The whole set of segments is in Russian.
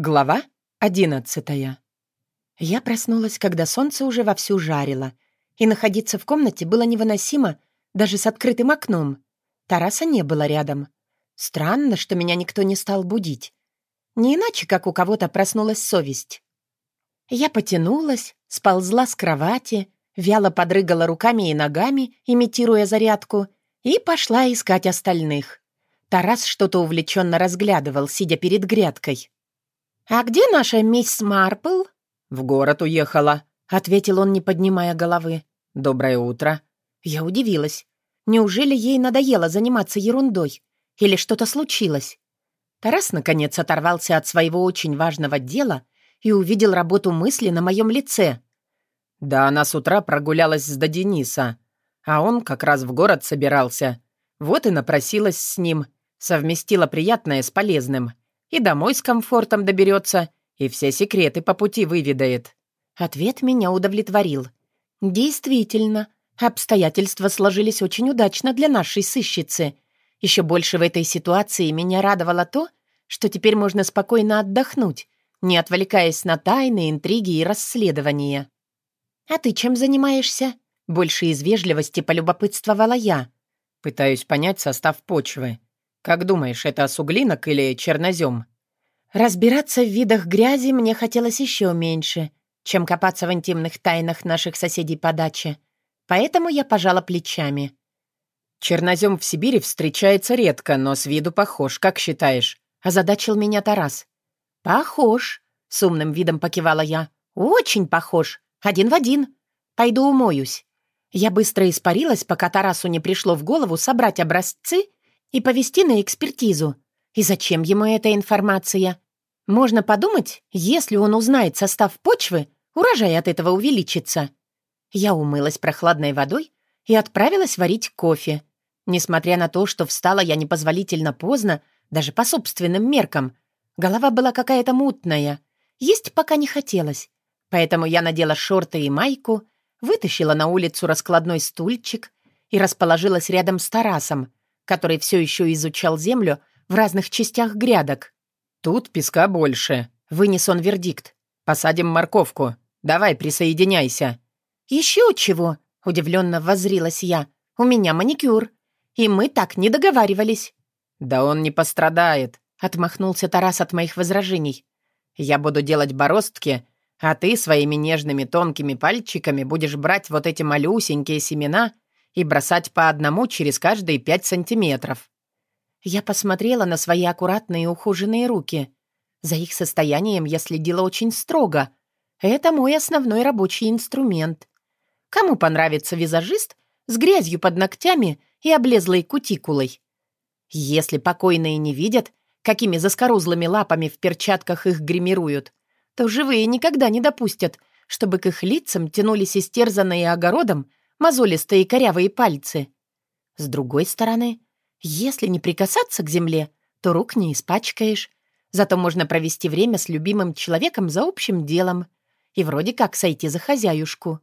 Глава одиннадцатая. Я проснулась, когда солнце уже вовсю жарило, и находиться в комнате было невыносимо даже с открытым окном. Тараса не было рядом. Странно, что меня никто не стал будить. Не иначе, как у кого-то проснулась совесть. Я потянулась, сползла с кровати, вяло подрыгала руками и ногами, имитируя зарядку, и пошла искать остальных. Тарас что-то увлеченно разглядывал, сидя перед грядкой. «А где наша мисс Марпл?» «В город уехала», — ответил он, не поднимая головы. «Доброе утро». Я удивилась. Неужели ей надоело заниматься ерундой? Или что-то случилось? Тарас, наконец, оторвался от своего очень важного дела и увидел работу мысли на моем лице. «Да она с утра прогулялась до Дениса, а он как раз в город собирался. Вот и напросилась с ним, совместила приятное с полезным. И домой с комфортом доберется, и все секреты по пути выведает». Ответ меня удовлетворил. «Действительно, обстоятельства сложились очень удачно для нашей сыщицы. Еще больше в этой ситуации меня радовало то, что теперь можно спокойно отдохнуть, не отвлекаясь на тайны, интриги и расследования. «А ты чем занимаешься?» Больше из вежливости полюбопытствовала я. «Пытаюсь понять состав почвы. Как думаешь, это суглинок или чернозем?» Разбираться в видах грязи мне хотелось еще меньше, чем копаться в интимных тайнах наших соседей по даче. Поэтому я пожала плечами. «Чернозем в Сибири встречается редко, но с виду похож, как считаешь?» — озадачил меня Тарас. «Похож», — с умным видом покивала я. «Очень похож. Один в один. Пойду умоюсь». Я быстро испарилась, пока Тарасу не пришло в голову собрать образцы и повести на экспертизу. И зачем ему эта информация? Можно подумать, если он узнает состав почвы, урожай от этого увеличится. Я умылась прохладной водой и отправилась варить кофе. Несмотря на то, что встала я непозволительно поздно, даже по собственным меркам, голова была какая-то мутная. Есть пока не хотелось. Поэтому я надела шорты и майку, вытащила на улицу раскладной стульчик и расположилась рядом с Тарасом, который все еще изучал землю в разных частях грядок. «Тут песка больше», — вынес он вердикт. «Посадим морковку. Давай, присоединяйся». «Еще чего?» — удивленно возрилась я. «У меня маникюр. И мы так не договаривались». «Да он не пострадает», — отмахнулся Тарас от моих возражений. «Я буду делать бороздки, а ты своими нежными тонкими пальчиками будешь брать вот эти малюсенькие семена и бросать по одному через каждые пять сантиметров». Я посмотрела на свои аккуратные ухоженные руки. За их состоянием я следила очень строго. Это мой основной рабочий инструмент. Кому понравится визажист с грязью под ногтями и облезлой кутикулой? Если покойные не видят, какими заскорузлыми лапами в перчатках их гримируют, то живые никогда не допустят, чтобы к их лицам тянулись истерзанные огородом мозолистые корявые пальцы. С другой стороны, если не прикасаться к земле, то рук не испачкаешь. Зато можно провести время с любимым человеком за общим делом и вроде как сойти за хозяюшку.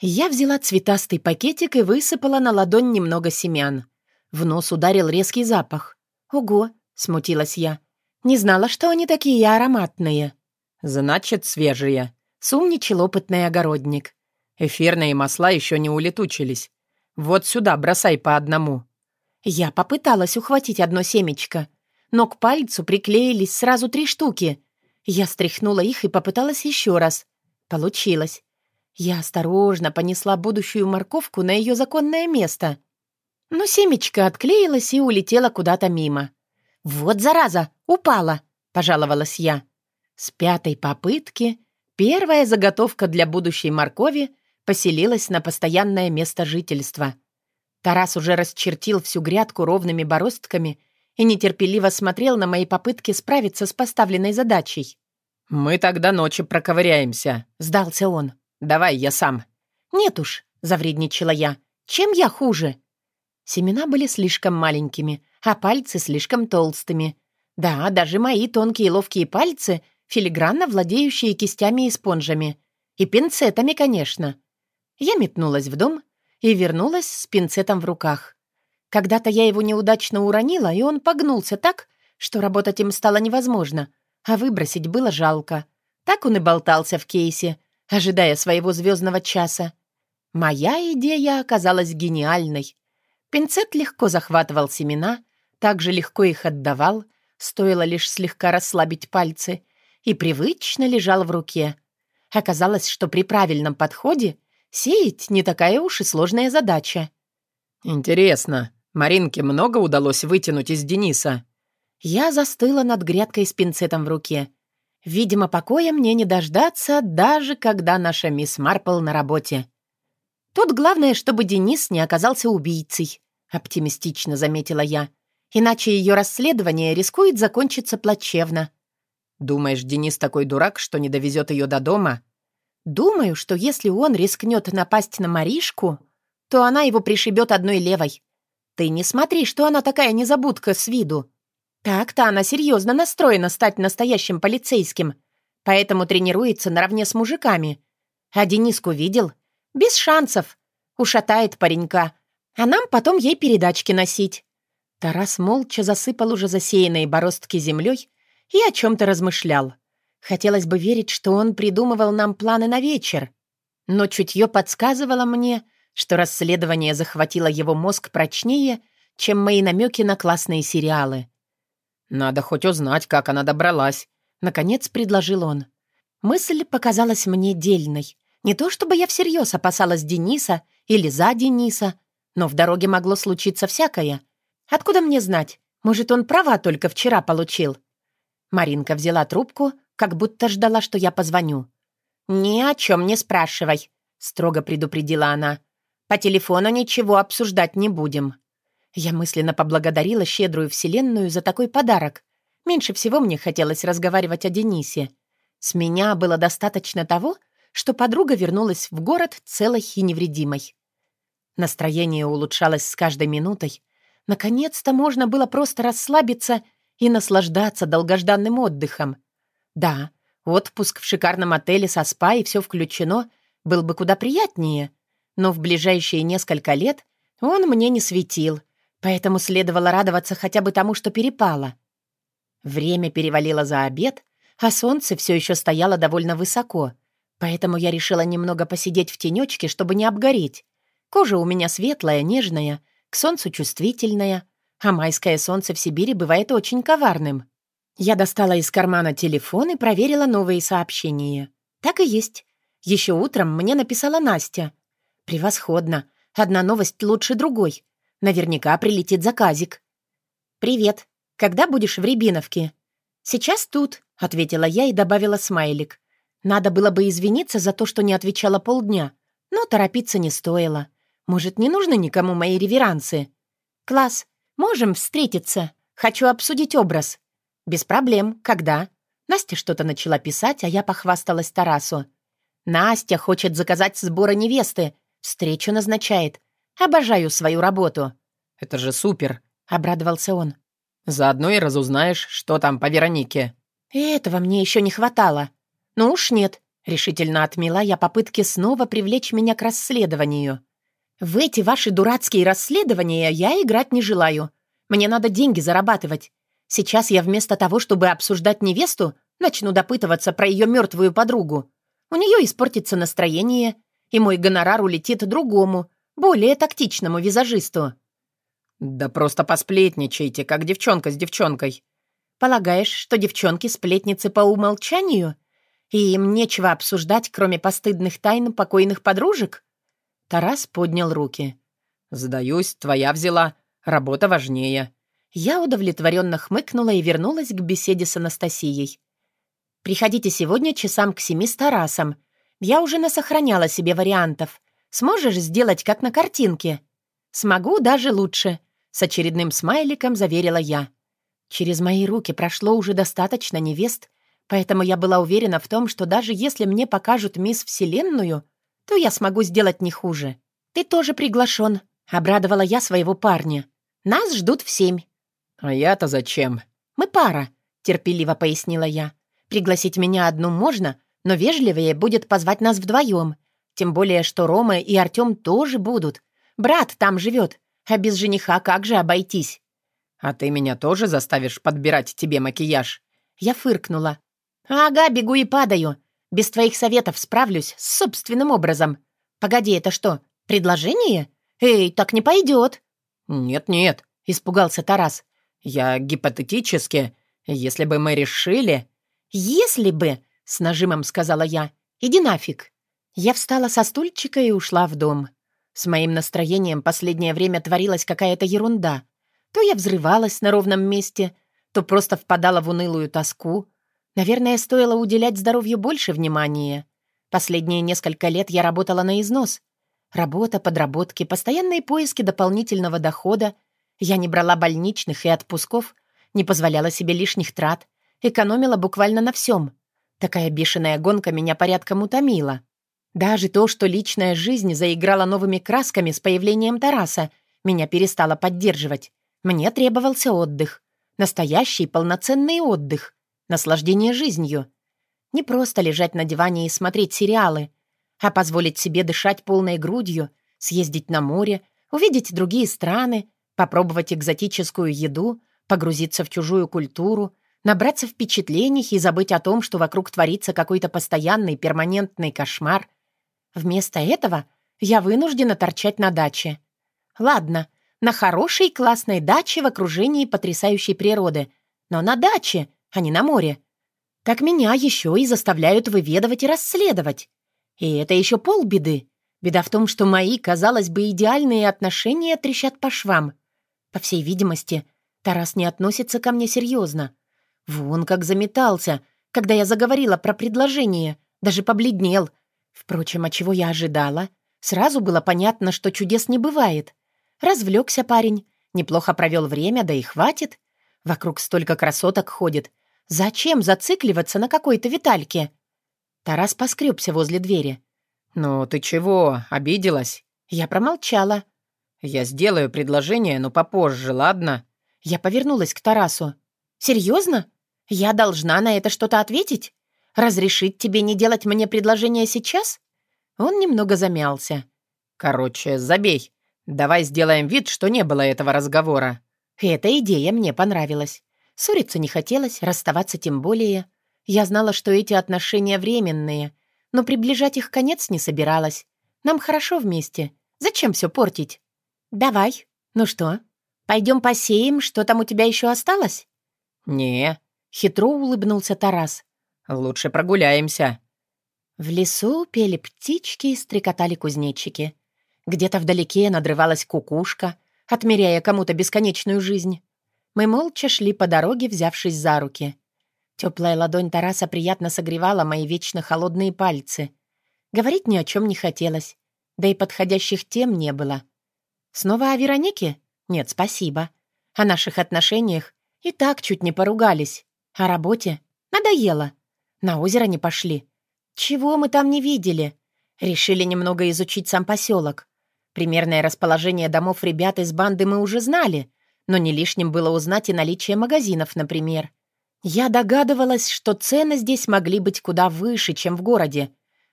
Я взяла цветастый пакетик и высыпала на ладонь немного семян. В нос ударил резкий запах. «Ого!» — смутилась я. «Не знала, что они такие ароматные». «Значит, свежие», — сумничал опытный огородник. Эфирные масла еще не улетучились. Вот сюда бросай по одному». Я попыталась ухватить одно семечко, но к пальцу приклеились сразу три штуки. Я стряхнула их и попыталась еще раз. Получилось. Я осторожно понесла будущую морковку на ее законное место. Но семечко отклеилось и улетело куда-то мимо. «Вот зараза! Упала!» — пожаловалась я. С пятой попытки первая заготовка для будущей моркови поселилась на постоянное место жительства. Тарас уже расчертил всю грядку ровными бороздками и нетерпеливо смотрел на мои попытки справиться с поставленной задачей. «Мы тогда ночью проковыряемся», — сдался он. «Давай я сам». «Нет уж», — завредничала я. «Чем я хуже?» Семена были слишком маленькими, а пальцы слишком толстыми. Да, даже мои тонкие ловкие пальцы, филигранно владеющие кистями и спонжами. И пинцетами, конечно. Я метнулась в дом и вернулась с пинцетом в руках. Когда-то я его неудачно уронила, и он погнулся так, что работать им стало невозможно, а выбросить было жалко. Так он и болтался в кейсе, ожидая своего звездного часа. Моя идея оказалась гениальной. Пинцет легко захватывал семена, также легко их отдавал, стоило лишь слегка расслабить пальцы, и привычно лежал в руке. Оказалось, что при правильном подходе сеять не такая уж и сложная задача. «Интересно, Маринке много удалось вытянуть из Дениса?» Я застыла над грядкой с пинцетом в руке. Видимо, покоя мне не дождаться, даже когда наша мисс Марпл на работе. Тут главное, чтобы Денис не оказался убийцей, оптимистично заметила я. Иначе ее расследование рискует закончиться плачевно. «Думаешь, Денис такой дурак, что не довезет ее до дома?» «Думаю, что если он рискнет напасть на Маришку, то она его пришибет одной левой. Ты не смотри, что она такая незабудка с виду. Так-то она серьезно настроена стать настоящим полицейским, поэтому тренируется наравне с мужиками. А Дениску видел? Без шансов. Ушатает паренька, а нам потом ей передачки носить». Тарас молча засыпал уже засеянные бороздки землей и о чем-то размышлял. Хотелось бы верить, что он придумывал нам планы на вечер. Но чутье подсказывало мне, что расследование захватило его мозг прочнее, чем мои намеки на классные сериалы. «Надо хоть узнать, как она добралась», — наконец предложил он. Мысль показалась мне дельной. Не то чтобы я всерьез опасалась Дениса или за Дениса, но в дороге могло случиться всякое. Откуда мне знать? Может, он права только вчера получил? Маринка взяла трубку, как будто ждала, что я позвоню. «Ни о чем не спрашивай», — строго предупредила она. «По телефону ничего обсуждать не будем». Я мысленно поблагодарила щедрую вселенную за такой подарок. Меньше всего мне хотелось разговаривать о Денисе. С меня было достаточно того, что подруга вернулась в город целой и невредимой. Настроение улучшалось с каждой минутой. Наконец-то можно было просто расслабиться и наслаждаться долгожданным отдыхом. Да, отпуск в шикарном отеле со спа и все включено был бы куда приятнее, но в ближайшие несколько лет он мне не светил, поэтому следовало радоваться хотя бы тому, что перепало. Время перевалило за обед, а солнце все еще стояло довольно высоко, поэтому я решила немного посидеть в тенечке, чтобы не обгореть. Кожа у меня светлая, нежная, к солнцу чувствительная, а майское солнце в Сибири бывает очень коварным. Я достала из кармана телефон и проверила новые сообщения. Так и есть. Еще утром мне написала Настя. «Превосходно. Одна новость лучше другой. Наверняка прилетит заказик». «Привет. Когда будешь в Рябиновке?» «Сейчас тут», — ответила я и добавила смайлик. Надо было бы извиниться за то, что не отвечала полдня, но торопиться не стоило. Может, не нужны никому мои реверансы? «Класс, можем встретиться. Хочу обсудить образ». «Без проблем. Когда?» Настя что-то начала писать, а я похвасталась Тарасу. «Настя хочет заказать сборы невесты. Встречу назначает. Обожаю свою работу». «Это же супер!» — обрадовался он. «Заодно и разузнаешь, что там по Веронике». «Этого мне еще не хватало». «Ну уж нет», — решительно отмела я попытки снова привлечь меня к расследованию. «В эти ваши дурацкие расследования я играть не желаю. Мне надо деньги зарабатывать. Сейчас я вместо того, чтобы обсуждать невесту, начну допытываться про ее мертвую подругу. У нее испортится настроение, и мой гонорар улетит другому, более тактичному визажисту». «Да просто посплетничайте, как девчонка с девчонкой». «Полагаешь, что девчонки сплетницы по умолчанию? И им нечего обсуждать, кроме постыдных тайн покойных подружек?» Тарас поднял руки. «Сдаюсь, твоя взяла. Работа важнее». Я удовлетворенно хмыкнула и вернулась к беседе с Анастасией. «Приходите сегодня часам к семи с Тарасом. Я уже насохраняла себе вариантов. Сможешь сделать, как на картинке?» «Смогу даже лучше», — с очередным смайликом заверила я. Через мои руки прошло уже достаточно невест, поэтому я была уверена в том, что даже если мне покажут мисс Вселенную, то я смогу сделать не хуже. «Ты тоже приглашен», — обрадовала я своего парня. «Нас ждут в семь». «А я-то зачем?» «Мы пара», — терпеливо пояснила я. «Пригласить меня одну можно, но вежливее будет позвать нас вдвоем. Тем более, что Рома и Артем тоже будут. Брат там живет, а без жениха как же обойтись?» «А ты меня тоже заставишь подбирать тебе макияж?» Я фыркнула. «Ага, бегу и падаю. Без твоих советов справлюсь с собственным образом. Погоди, это что, предложение? Эй, так не пойдет!» «Нет-нет», — испугался Тарас. «Я гипотетически, если бы мы решили...» «Если бы», — с нажимом сказала я, — «иди нафиг». Я встала со стульчика и ушла в дом. С моим настроением последнее время творилась какая-то ерунда. То я взрывалась на ровном месте, то просто впадала в унылую тоску. Наверное, стоило уделять здоровью больше внимания. Последние несколько лет я работала на износ. Работа, подработки, постоянные поиски дополнительного дохода. Я не брала больничных и отпусков, не позволяла себе лишних трат, экономила буквально на всем. Такая бешеная гонка меня порядком утомила. Даже то, что личная жизнь заиграла новыми красками с появлением Тараса, меня перестало поддерживать. Мне требовался отдых. Настоящий полноценный отдых. Наслаждение жизнью. Не просто лежать на диване и смотреть сериалы, а позволить себе дышать полной грудью, съездить на море, увидеть другие страны, попробовать экзотическую еду, погрузиться в чужую культуру, набраться впечатлений и забыть о том, что вокруг творится какой-то постоянный перманентный кошмар. Вместо этого я вынуждена торчать на даче. Ладно, на хорошей классной даче в окружении потрясающей природы, но на даче, а не на море. Так меня еще и заставляют выведывать и расследовать. И это еще полбеды. Беда в том, что мои, казалось бы, идеальные отношения трещат по швам. По всей видимости, Тарас не относится ко мне серьезно. Вон как заметался, когда я заговорила про предложение, даже побледнел. Впрочем, а чего я ожидала? Сразу было понятно, что чудес не бывает. Развлекся парень, неплохо провел время, да и хватит. Вокруг столько красоток ходит. Зачем зацикливаться на какой-то Витальке? Тарас поскребся возле двери. «Ну ты чего, обиделась?» Я промолчала. «Я сделаю предложение, но попозже, ладно?» Я повернулась к Тарасу. «Серьезно? Я должна на это что-то ответить? Разрешить тебе не делать мне предложение сейчас?» Он немного замялся. «Короче, забей. Давай сделаем вид, что не было этого разговора». Эта идея мне понравилась. Ссориться не хотелось, расставаться тем более. Я знала, что эти отношения временные, но приближать их конец не собиралась. Нам хорошо вместе. Зачем все портить? Давай. Ну что, пойдем посеем, что там у тебя еще осталось? Не. Хитро улыбнулся Тарас. Лучше прогуляемся. В лесу пели птички и стрекотали кузнечики. Где-то вдалеке надрывалась кукушка, отмеряя кому-то бесконечную жизнь. Мы молча шли по дороге, взявшись за руки. Теплая ладонь Тараса приятно согревала мои вечно холодные пальцы. Говорить ни о чем не хотелось, да и подходящих тем не было. Снова о Веронике? Нет, спасибо. О наших отношениях и так чуть не поругались. О работе? Надоело. На озеро не пошли. Чего мы там не видели? Решили немного изучить сам поселок. Примерное расположение домов ребят из банды мы уже знали, но не лишним было узнать и наличие магазинов, например. Я догадывалась, что цены здесь могли быть куда выше, чем в городе.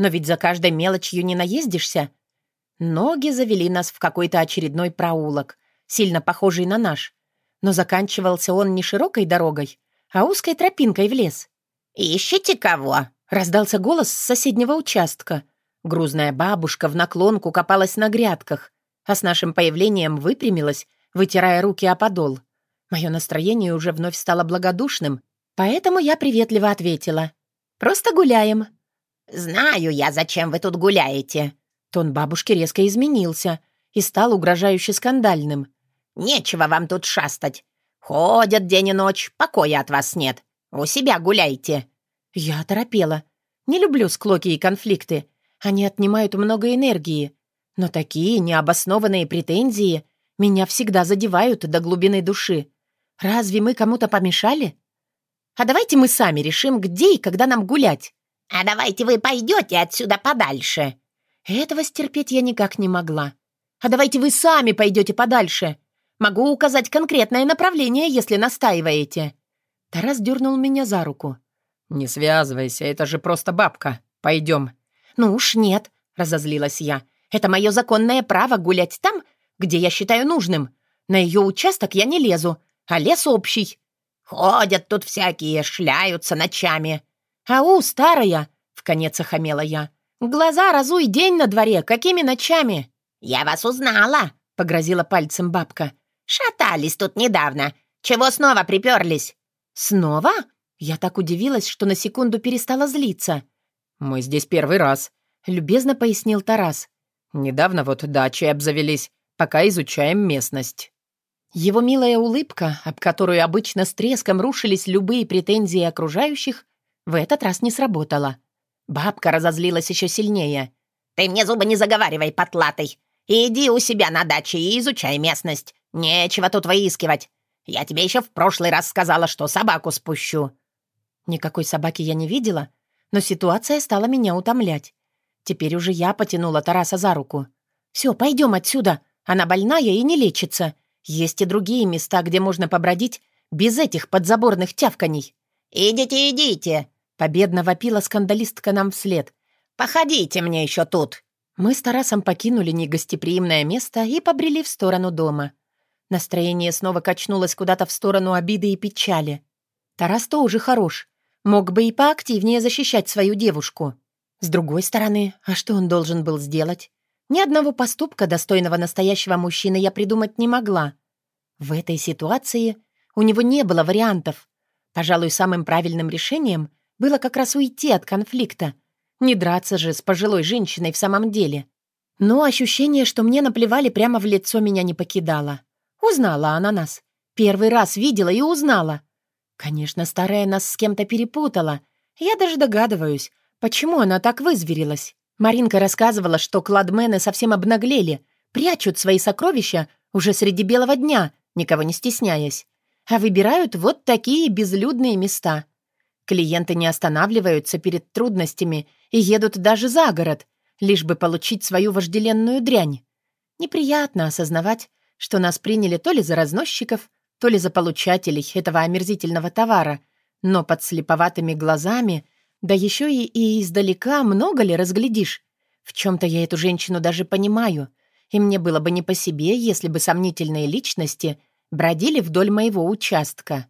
Но ведь за каждой мелочью не наездишься. Ноги завели нас в какой-то очередной проулок, сильно похожий на наш. Но заканчивался он не широкой дорогой, а узкой тропинкой в лес. «Ищите кого?» — раздался голос с соседнего участка. Грузная бабушка в наклонку копалась на грядках, а с нашим появлением выпрямилась, вытирая руки о подол. Мое настроение уже вновь стало благодушным, Поэтому я приветливо ответила. «Просто гуляем». «Знаю я, зачем вы тут гуляете». Тон бабушки резко изменился и стал угрожающе скандальным. «Нечего вам тут шастать. Ходят день и ночь, покоя от вас нет. У себя гуляйте». Я оторопела. Не люблю склоки и конфликты. Они отнимают много энергии. Но такие необоснованные претензии меня всегда задевают до глубины души. Разве мы кому-то помешали? А давайте мы сами решим, где и когда нам гулять. А давайте вы пойдете отсюда подальше. Этого стерпеть я никак не могла. А давайте вы сами пойдете подальше. Могу указать конкретное направление, если настаиваете. Тарас дернул меня за руку. «Не связывайся, это же просто бабка. Пойдем». «Ну уж нет», — разозлилась я. «Это мое законное право гулять там, где я считаю нужным. На ее участок я не лезу, а лес общий. Ходят тут всякие, шляются ночами. «Ау, старая!» — вконец охамела я. «Глаза разуй, день на дворе, какими ночами?» «Я вас узнала!» — погрозила пальцем бабка. «Шатались тут недавно. Чего снова приперлись?» «Снова?» Я так удивилась, что на секунду перестала злиться. «Мы здесь первый раз», — любезно пояснил Тарас. «Недавно вот дачи обзавелись, пока изучаем местность». Его милая улыбка, об которую обычно с треском рушились любые претензии окружающих, в этот раз не сработала. Бабка разозлилась еще сильнее. «Ты мне зубы не заговаривай, потлатый! Иди у себя на даче и изучай местность. Нечего тут выискивать. Я тебе еще в прошлый раз сказала, что собаку спущу». Никакой собаки я не видела, но ситуация стала меня утомлять. Теперь уже я потянула Тараса за руку. «Все, пойдем отсюда. Она больная и не лечится. Есть и другие места, где можно побродить без этих подзаборных тявканий». «Идите, идите!» — победно вопила скандалистка нам вслед. «Походите мне еще тут!» Мы с Тарасом покинули негостеприимное место и побрели в сторону дома. Настроение снова качнулось куда-то в сторону обиды и печали. Тарас тоже хорош. Мог бы и поактивнее защищать свою девушку. С другой стороны, а что он должен был сделать? Ни одного поступка, достойного настоящего мужчины, я придумать не могла. В этой ситуации у него не было вариантов. Пожалуй, самым правильным решением было как раз уйти от конфликта. Не драться же с пожилой женщиной в самом деле. Но ощущение, что мне наплевали прямо в лицо, меня не покидало. Узнала она нас. Первый раз видела и узнала. Конечно, старая нас с кем-то перепутала. Я даже догадываюсь, почему она так вызверилась. Маринка рассказывала, что кладмены совсем обнаглели, прячут свои сокровища уже среди белого дня, никого не стесняясь, а выбирают вот такие безлюдные места. Клиенты не останавливаются перед трудностями и едут даже за город, лишь бы получить свою вожделенную дрянь. Неприятно осознавать, что нас приняли то ли за разносчиков, то ли за получателей этого омерзительного товара, но под слеповатыми глазами, да еще и, и издалека много ли разглядишь. В чем-то я эту женщину даже понимаю, и мне было бы не по себе, если бы сомнительные личности бродили вдоль моего участка.